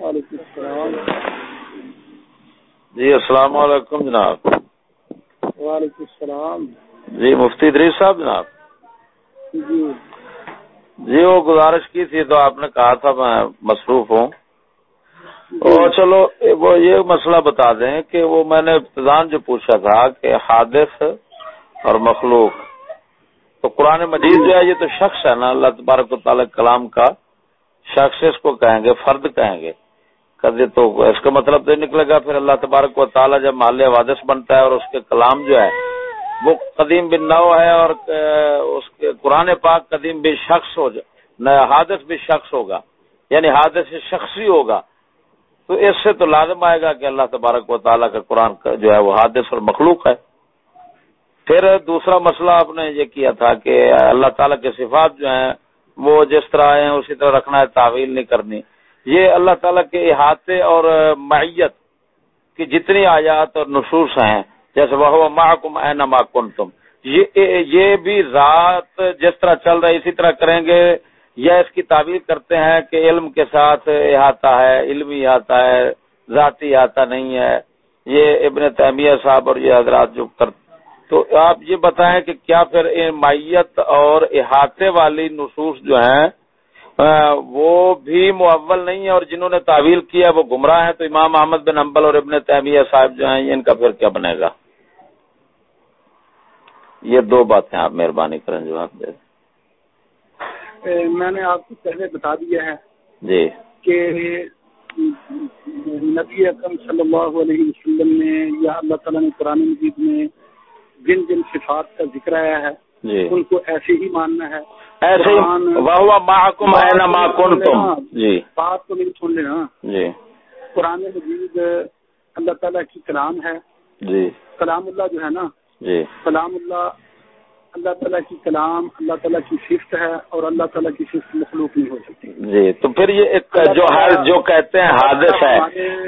وعلیکم السلام۔ جی السلام علیکم جناب۔ وعلیکم السلام۔ جی مفتی دریس صاحب جناب۔ جی۔ جی وہ گزارش کی تھی تو آپ نے کہا تھا میں مصروف ہوں۔ اور چلو وہ یہ مسئلہ بتا دیں کہ وہ میں نے ابتدان جو پوچھا تھا کہ حادث اور مخلوق تو قرآن مجید جو ہے یہ تو شخص ہے نا اللہ تبارک و تعالی کلام کا شخص اس کو کہیں گے فرد کہیں گے۔ کدے تو اس کا مطلب تو نکلے گا، پھر اللہ تبارک و تعالی جب مالیہ وادث بنتا ہے اور اس کے کلام جو ہے، وہ قدیم بن نو ہے اور اس کے قرآن پاک قدیم بھی شخص ہو جائے حادث بھی شخص ہوگا یعنی حادث شخصی ہوگا۔ تو اس سے تو لازم آئے گا کہ اللہ تبارک و تعالیٰ کا قرآن جو ہے وہ حادث اور مخلوق ہے۔ پھر دوسرا مسئلہ آپ نے یہ کیا تھا کہ اللہ تعالیٰ کے صفات جو ہیں، وہ جس طرح ہیں، اسی طرح رکھنا ہے، تعویل نہیں کرنی۔ یہ اللہ تعالیٰ کے احاطے اور معیت کی جتنی آیات اور نصوص ہیں، جیسے وہ محکم اے نما کن تم یہ بھی رات جس طرح چل رہا ہے، اسی طرح کریں گے۔ یا اس کی تعبیر کرتے ہیں کہ علم کے ساتھ احاطہ ہے، علمی احاطہ ہے، ذاتی احاطہ نہیں ہے۔ یہ ابن تیمیہ صاحب اور یہ حضرات جو کر، تو آپ یہ بتائیں کہ کیا پھر مائیت اور احاطے والی نصوص جو ہیں وہ بھی معول نہیں ہے اور جنہوں نے تعویل کیا وہ گمراہ ہیں تو امام احمد بن امبل اور ابن تیمیہ صاحب جو ہیں ان کا پھر کیا بنے گا؟ یہ دو باتیں آپ مہربانی کریں جو آپ دے میں نے آپ کو پہلے بتا دیا ہے جی۔ کہ نبی اکرم صلی اللہ علیہ وسلم نے یا اللہ تعالیٰ نے قرآن مجید میں جن جن صفات کا ذکر آیا ہے جی۔ ان کو ایسے ہی ماننا ہے۔ ایسے جی۔ بات کو میری سن لینا۔ جی۔ قرآن مجید اللہ تعالیٰ کی کلام ہے۔ جی۔ کلام اللہ جو ہے نا۔ جی۔ کلام اللہ اللہ تعالیٰ کی کلام اللہ تعالیٰ کی صفت ہے اور اللہ تعالیٰ کی صفت مخلوق نہیں ہو سکتی۔ جی۔ تو پھر یہ ایک جو ہے جو کہتے ہیں حادث ہے۔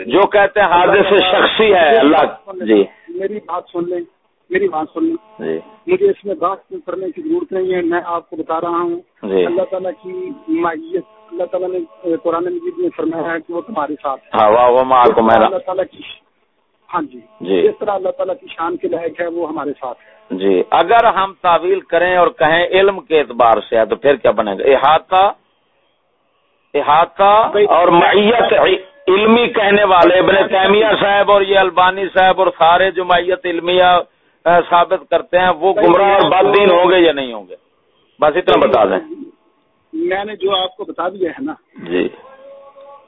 جو کہتے ہیں حادث شخصی ہے اللہ۔ جی۔ میری بات سن لیں۔ میری بات سن لیں۔ جی۔ مجھے اس میں بات کرنے کی ضرورت نہیں ہے میں آپ کو بتا رہا ہوں۔ جی۔ اللہ تعالیٰ کی مائیت اللہ تعالیٰ نے قرآن مجید میں فرمایا ہے کہ وہ تمہارے ساتھ ہاں اللہ تعالیٰ کی ہاں جی۔ جی۔ جس طرح اللہ تعالیٰ کی شان کے لائق ہے وہ ہمارے ساتھ ہے۔ جی۔ اگر ہم تعویل کریں اور کہیں علم کے اعتبار سے ہے تو پھر کیا بنے گا؟ احاطہ احاطہ اور معیت علمی کہنے والے ابن تیمیہ صاحب اور یہ البانی صاحب اور سارے جو معیت علمیہ ثابت کرتے ہیں وہ گمراہ اور بد دین ہوں گے یا نہیں ہوں گے؟ بس اتنا بتا دیں۔ میں نے جو آپ کو بتا دیا ہے نا جی۔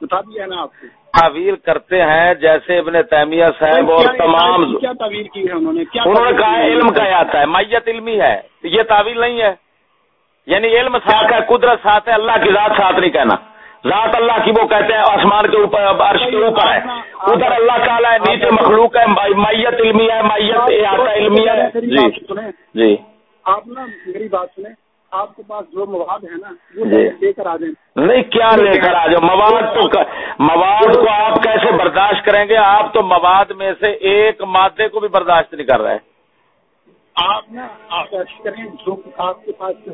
بتا دیا ہے نا آپ کو۔ تعویل کرتے ہیں جیسے ابن تیمیہ صاحب اور تمام کیا تعویل کی ہے انہوں نے؟ کیا انہوں نے کہا علم کا آتا ہے میت علمی ہے۔ یہ تعویل نہیں ہے۔ یعنی علم ساتھ ہے قدرت ساتھ ہے اللہ کی ذات ساتھ نہیں کہنا۔ ذات اللہ کی وہ کہتے ہیں آسمان کے اوپر عرش کے اوپر ہے۔ ادھر اللہ تعالیٰ ہے نیچے مخلوق ہے میت علمی ہے میت علمی ہے۔ جی۔ جی۔ آپ نا میری بات سنیں۔ آپ کے پاس جو مواد ہے نا وہ جی۔ لے کر آ جائیں۔ نہیں کیا لے کر آ جاؤ؟ مواد تو مواد کو آپ کیسے برداشت کریں گے؟ آپ تو مواد میں سے ایک مادے کو بھی برداشت نہیں کر رہے۔ آپ نا آپ ایسے کریں جو آپ کے پاس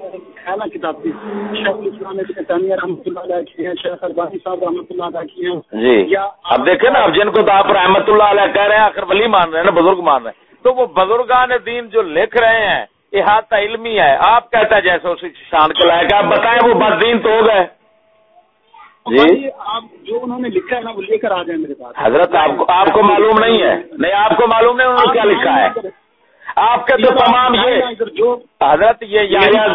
ہے نا کتاب کی شیخ الاسلام ابن رحمۃ اللہ علیہ کی ہیں شیخ البانی صاحب رحمۃ اللہ علیہ کی ہیں۔ جی۔ یا اب دیکھیں نا اب جن کو تو آپ رحمت اللہ علیہ کہہ رہے ہیں آخر ولی مان رہے ہیں نا بزرگ مان رہے ہیں۔ تو وہ بزرگان دین جو لکھ رہے ہیں احاطہ علمی ہے۔ آپ کہتا ہے جیسے اسی شان کے لائق آپ بتائیں وہ بدین تو ہو گئے۔ جی۔ آپ جو انہوں نے لکھا ہے نا وہ لے کر آ جائیں میرے پاس۔ حضرت کو آپ کو معلوم نہیں ہے۔ نہیں آپ کو معلوم نہیں انہوں نے کیا لکھا ہے۔ آپ کے تو تمام یہ حضرت یہ